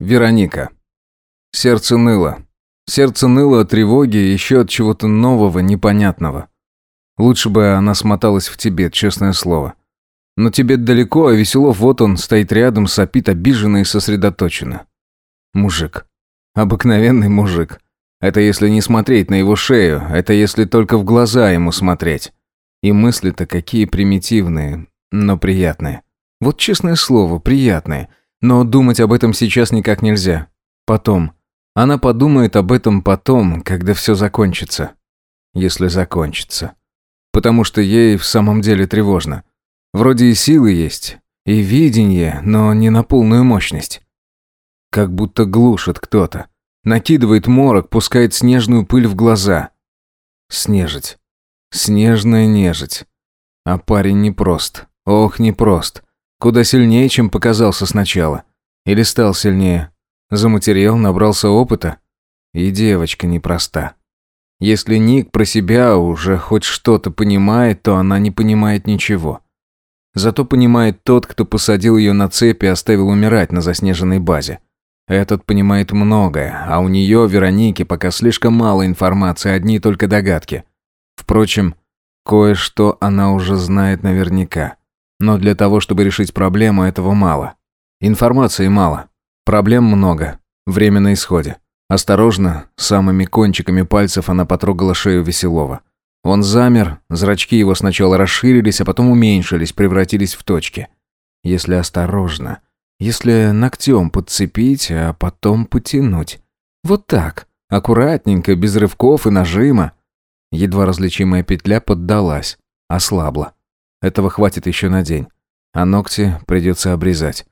Вероника. Сердце ныло. Сердце ныло от тревоги еще от чего-то нового, непонятного. Лучше бы она смоталась в Тибет, честное слово. Но Тибет далеко, а Веселов вот он, стоит рядом, сопит обиженно и сосредоточенно. Мужик. Обыкновенный мужик. Это если не смотреть на его шею, это если только в глаза ему смотреть. И мысли-то какие примитивные, но приятные. Вот честное слово, приятные – но думать об этом сейчас никак нельзя. Потом. Она подумает об этом потом, когда все закончится. Если закончится. Потому что ей в самом деле тревожно. Вроде и силы есть, и видение, но не на полную мощность. Как будто глушит кто-то. Накидывает морок, пускает снежную пыль в глаза. Снежить. Снежная нежить. А парень непрост. Ох, непрост. прост. Куда сильнее, чем показался сначала. Или стал сильнее. за материал набрался опыта. И девочка непроста. Если Ник про себя уже хоть что-то понимает, то она не понимает ничего. Зато понимает тот, кто посадил ее на цепи и оставил умирать на заснеженной базе. Этот понимает многое, а у нее, Вероники, пока слишком мало информации, одни только догадки. Впрочем, кое-что она уже знает наверняка. Но для того, чтобы решить проблему, этого мало. Информации мало. Проблем много. Время на исходе. Осторожно, самыми кончиками пальцев она потрогала шею Веселова. Он замер, зрачки его сначала расширились, а потом уменьшились, превратились в точки. Если осторожно, если ногтем подцепить, а потом потянуть. Вот так, аккуратненько, без рывков и нажима. Едва различимая петля поддалась, ослабла. Этого хватит еще на день. А ногти придется обрезать.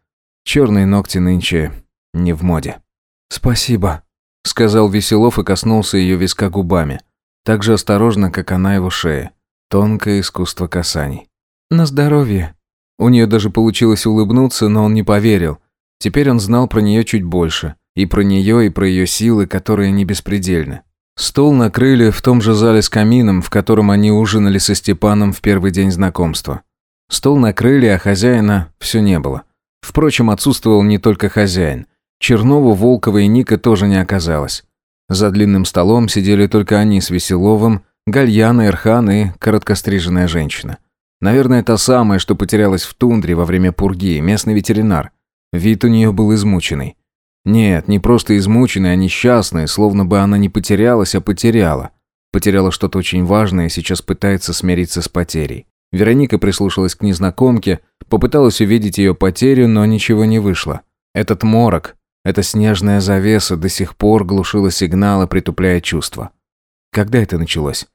Черные ногти нынче не в моде. «Спасибо», — сказал Веселов и коснулся ее виска губами. Так же осторожно, как она его шея. Тонкое искусство касаний. «На здоровье». У нее даже получилось улыбнуться, но он не поверил. Теперь он знал про нее чуть больше. И про нее, и про ее силы, которые не беспредельны. Стол накрыли в том же зале с камином, в котором они ужинали со Степаном в первый день знакомства. Стол накрыли, а хозяина все не было. Впрочем, отсутствовал не только хозяин. Чернову, Волкова и Ника тоже не оказалось. За длинным столом сидели только они с Веселовым, Гальяна, Эрхан и короткостриженная женщина. Наверное, та самая, что потерялась в тундре во время пурги, местный ветеринар. Вид у нее был измученный. Нет, не просто измученная, а несчастная, словно бы она не потерялась, а потеряла. Потеряла что-то очень важное и сейчас пытается смириться с потерей. Вероника прислушалась к незнакомке, попыталась увидеть ее потерю, но ничего не вышло. Этот морок, эта снежная завеса до сих пор глушила сигналы, притупляя чувства. Когда это началось?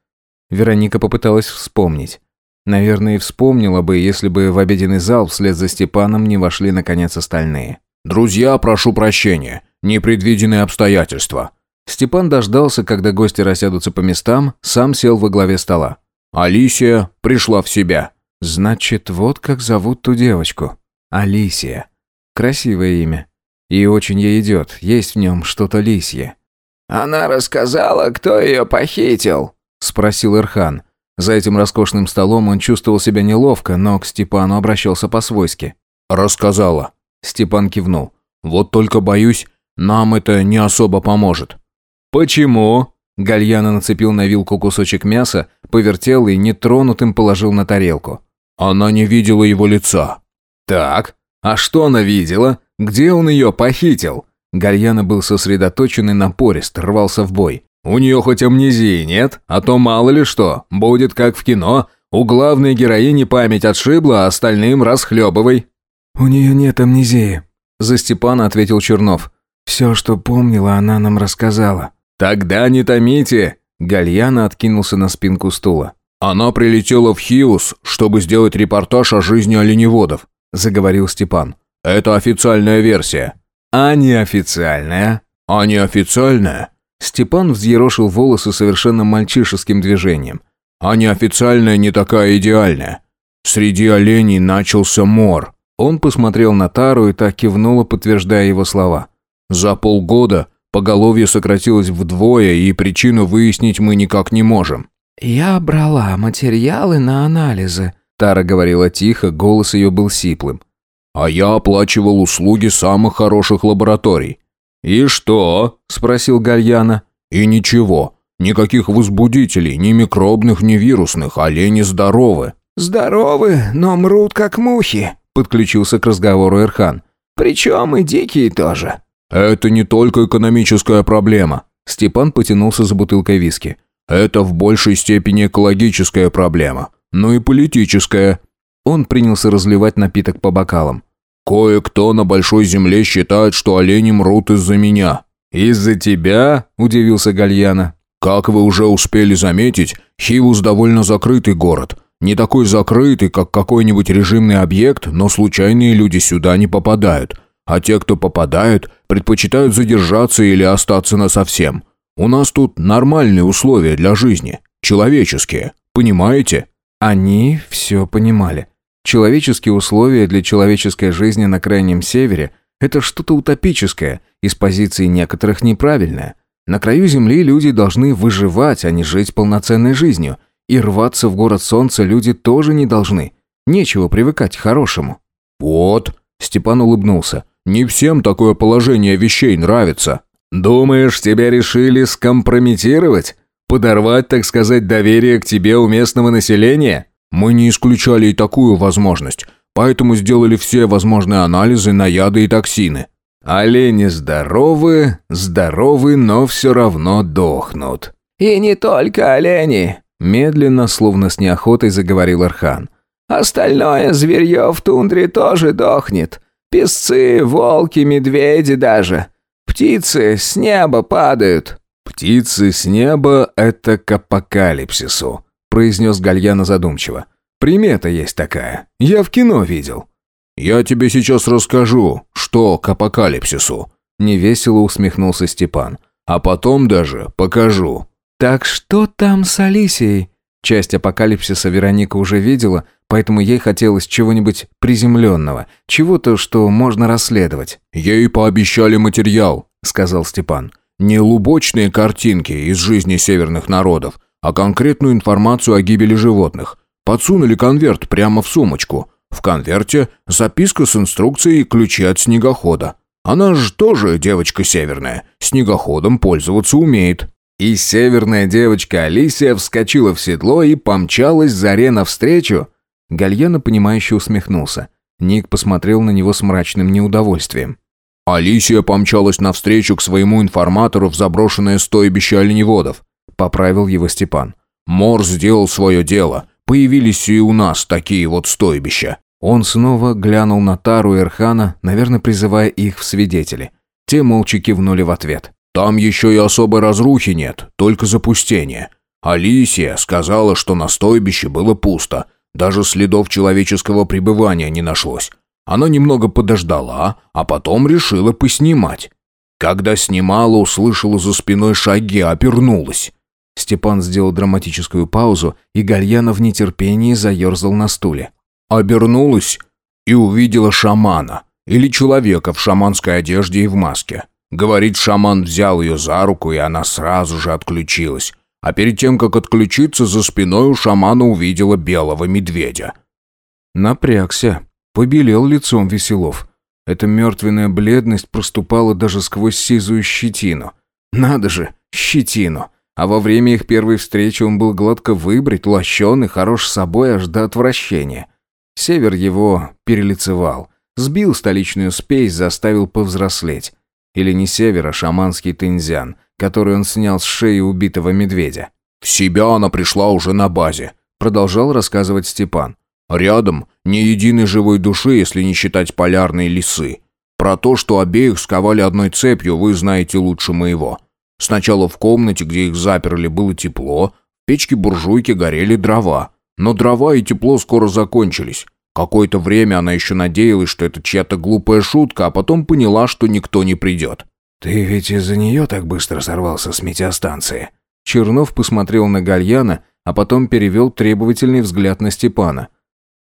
Вероника попыталась вспомнить. Наверное, и вспомнила бы, если бы в обеденный зал вслед за Степаном не вошли, наконец, остальные. «Друзья, прошу прощения. Непредвиденные обстоятельства». Степан дождался, когда гости рассядутся по местам, сам сел во главе стола. «Алисия пришла в себя». «Значит, вот как зовут ту девочку. Алисия. Красивое имя. И очень ей идет, есть в нем что-то лисье». «Она рассказала, кто ее похитил?» – спросил Ирхан. За этим роскошным столом он чувствовал себя неловко, но к Степану обращался по-свойски. «Рассказала. Степан кивнул. «Вот только боюсь, нам это не особо поможет». «Почему?» Гальяна нацепил на вилку кусочек мяса, повертел и нетронутым положил на тарелку. «Она не видела его лица». «Так, а что она видела? Где он ее похитил?» Гальяна был сосредоточен и напорист, рвался в бой. «У нее хоть амнезии нет, а то мало ли что, будет как в кино, у главной героини память отшибла, а остальным расхлебывай». «У нее нет амнезии», — за Степана ответил Чернов. «Все, что помнила, она нам рассказала». «Тогда не томите!» Гальяна откинулся на спинку стула. «Она прилетела в Хиус, чтобы сделать репортаж о жизни оленеводов», — заговорил Степан. «Это официальная версия». «А неофициальная?» «А неофициальная?» Степан взъерошил волосы совершенно мальчишеским движением. «А неофициальная не такая идеальная. Среди оленей начался мор. Он посмотрел на Тару и так кивнула, подтверждая его слова. «За полгода поголовье сократилось вдвое, и причину выяснить мы никак не можем». «Я брала материалы на анализы», — Тара говорила тихо, голос ее был сиплым. «А я оплачивал услуги самых хороших лабораторий». «И что?» – спросил Гальяна. «И ничего. Никаких возбудителей, ни микробных, ни вирусных, олени здоровы». «Здоровы, но мрут как мухи», подключился к разговору Эрхан. «Причем и дикие тоже». «Это не только экономическая проблема». Степан потянулся за бутылкой виски. «Это в большей степени экологическая проблема, но и политическая». Он принялся разливать напиток по бокалам. «Кое-кто на Большой Земле считает, что олени мрут из-за меня». «Из-за тебя?» – удивился Гальяна. «Как вы уже успели заметить, Хивус довольно закрытый город. Не такой закрытый, как какой-нибудь режимный объект, но случайные люди сюда не попадают. А те, кто попадают, предпочитают задержаться или остаться насовсем. У нас тут нормальные условия для жизни. Человеческие. Понимаете? Они все понимали. Человеческие условия для человеческой жизни на Крайнем Севере – это что-то утопическое, из позиции некоторых неправильное. На краю Земли люди должны выживать, а не жить полноценной жизнью – и рваться в город солнца люди тоже не должны. Нечего привыкать к хорошему. «Вот», — Степан улыбнулся, — «не всем такое положение вещей нравится». «Думаешь, тебя решили скомпрометировать? Подорвать, так сказать, доверие к тебе у местного населения?» «Мы не исключали и такую возможность, поэтому сделали все возможные анализы на яды и токсины». «Олени здоровы, здоровы, но все равно дохнут». «И не только олени. Медленно, словно с неохотой, заговорил Архан. «Остальное зверье в тундре тоже дохнет. Песцы, волки, медведи даже. Птицы с неба падают». «Птицы с неба — это к апокалипсису», — произнес Гальяна задумчиво. «Примета есть такая. Я в кино видел». «Я тебе сейчас расскажу, что к апокалипсису», — невесело усмехнулся Степан. «А потом даже покажу». «Так что там с Алисией?» Часть апокалипсиса Вероника уже видела, поэтому ей хотелось чего-нибудь приземленного, чего-то, что можно расследовать. «Ей пообещали материал», — сказал Степан. «Не лубочные картинки из жизни северных народов, а конкретную информацию о гибели животных. Подсунули конверт прямо в сумочку. В конверте записка с инструкцией и ключи от снегохода. Она же тоже девочка северная, снегоходом пользоваться умеет». И северная девочка Алисия вскочила в седло и помчалась заре навстречу. Гальяна, понимающе усмехнулся. Ник посмотрел на него с мрачным неудовольствием. Алисия помчалась навстречу к своему информатору в заброшенное стойбище оленеводов. Поправил его Степан. Мор сделал свое дело. Появились и у нас такие вот стойбища. Он снова глянул на Тару и Эрхана, наверное, призывая их в свидетели. Те молча кивнули в ответ. Там еще и особой разрухи нет, только запустение. Алисия сказала, что на стойбище было пусто, даже следов человеческого пребывания не нашлось. Она немного подождала, а потом решила поснимать. Когда снимала, услышала за спиной шаги, обернулась. Степан сделал драматическую паузу, и Гальяна в нетерпении заерзал на стуле. Обернулась и увидела шамана, или человека в шаманской одежде и в маске. Говорит, шаман взял ее за руку, и она сразу же отключилась. А перед тем, как отключиться, за спиной у шамана увидела белого медведя. Напрягся. Побелел лицом Веселов. Эта мертвенная бледность проступала даже сквозь сизую щетину. Надо же, щетину. А во время их первой встречи он был гладко выбрит, лощен и хорош собой аж до отвращения. Север его перелицевал. Сбил столичную спесь, заставил повзрослеть. Или не север, а шаманский тензян, который он снял с шеи убитого медведя. «В себя она пришла уже на базе», — продолжал рассказывать Степан. «Рядом ни единой живой души, если не считать полярные лисы. Про то, что обеих сковали одной цепью, вы знаете лучше моего. Сначала в комнате, где их заперли, было тепло, в печке буржуйки горели дрова. Но дрова и тепло скоро закончились. Какое-то время она еще надеялась, что это чья-то глупая шутка, а потом поняла, что никто не придет. «Ты ведь из-за нее так быстро сорвался с метеостанции?» Чернов посмотрел на Гальяна, а потом перевел требовательный взгляд на Степана.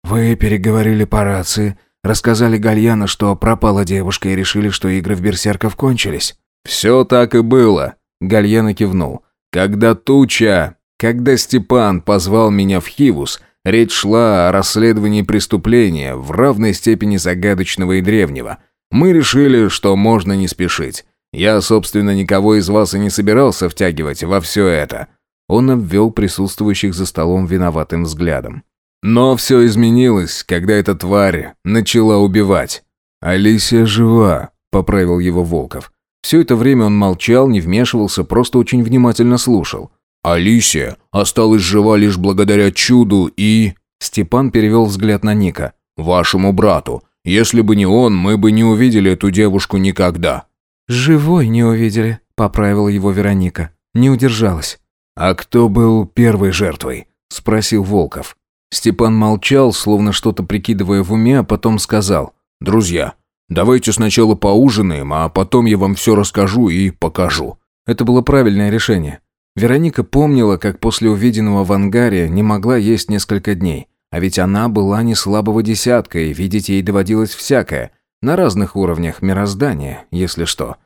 «Вы переговорили по рации, рассказали Гальяна, что пропала девушка и решили, что игры в берсерков кончились». «Все так и было», — Гальяна кивнул. «Когда туча...» «Когда Степан позвал меня в Хивус, Речь шла о расследовании преступления в равной степени загадочного и древнего. Мы решили, что можно не спешить. Я, собственно, никого из вас и не собирался втягивать во все это». Он обвел присутствующих за столом виноватым взглядом. «Но все изменилось, когда эта тварь начала убивать». «Алисия жива», — поправил его Волков. Все это время он молчал, не вмешивался, просто очень внимательно слушал. Алисия осталась жива лишь благодаря чуду и...» Степан перевел взгляд на Ника. «Вашему брату. Если бы не он, мы бы не увидели эту девушку никогда». «Живой не увидели», — поправила его Вероника. Не удержалась. «А кто был первой жертвой?» — спросил Волков. Степан молчал, словно что-то прикидывая в уме, а потом сказал. «Друзья, давайте сначала поужинаем, а потом я вам все расскажу и покажу». Это было правильное решение. Вероника помнила, как после увиденного в ангаре не могла есть несколько дней. А ведь она была не слабого десятка, и видеть ей доводилось всякое. На разных уровнях мироздания, если что.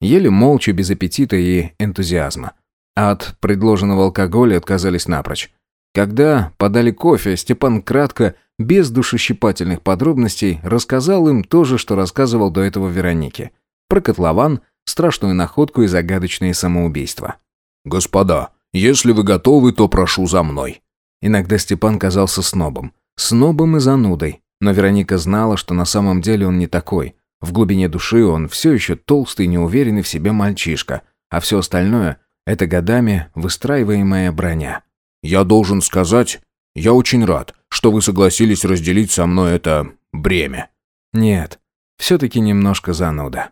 Еле молча, без аппетита и энтузиазма. А от предложенного алкоголя отказались напрочь. Когда подали кофе, Степан кратко, без душещипательных подробностей, рассказал им то же, что рассказывал до этого Веронике. Про котлован, страшную находку и загадочные самоубийства. «Господа, если вы готовы, то прошу за мной». Иногда Степан казался снобом. Снобом и занудой. Но Вероника знала, что на самом деле он не такой. В глубине души он все еще толстый, неуверенный в себе мальчишка. А все остальное — это годами выстраиваемая броня. «Я должен сказать, я очень рад, что вы согласились разделить со мной это бремя». «Нет, все-таки немножко зануда».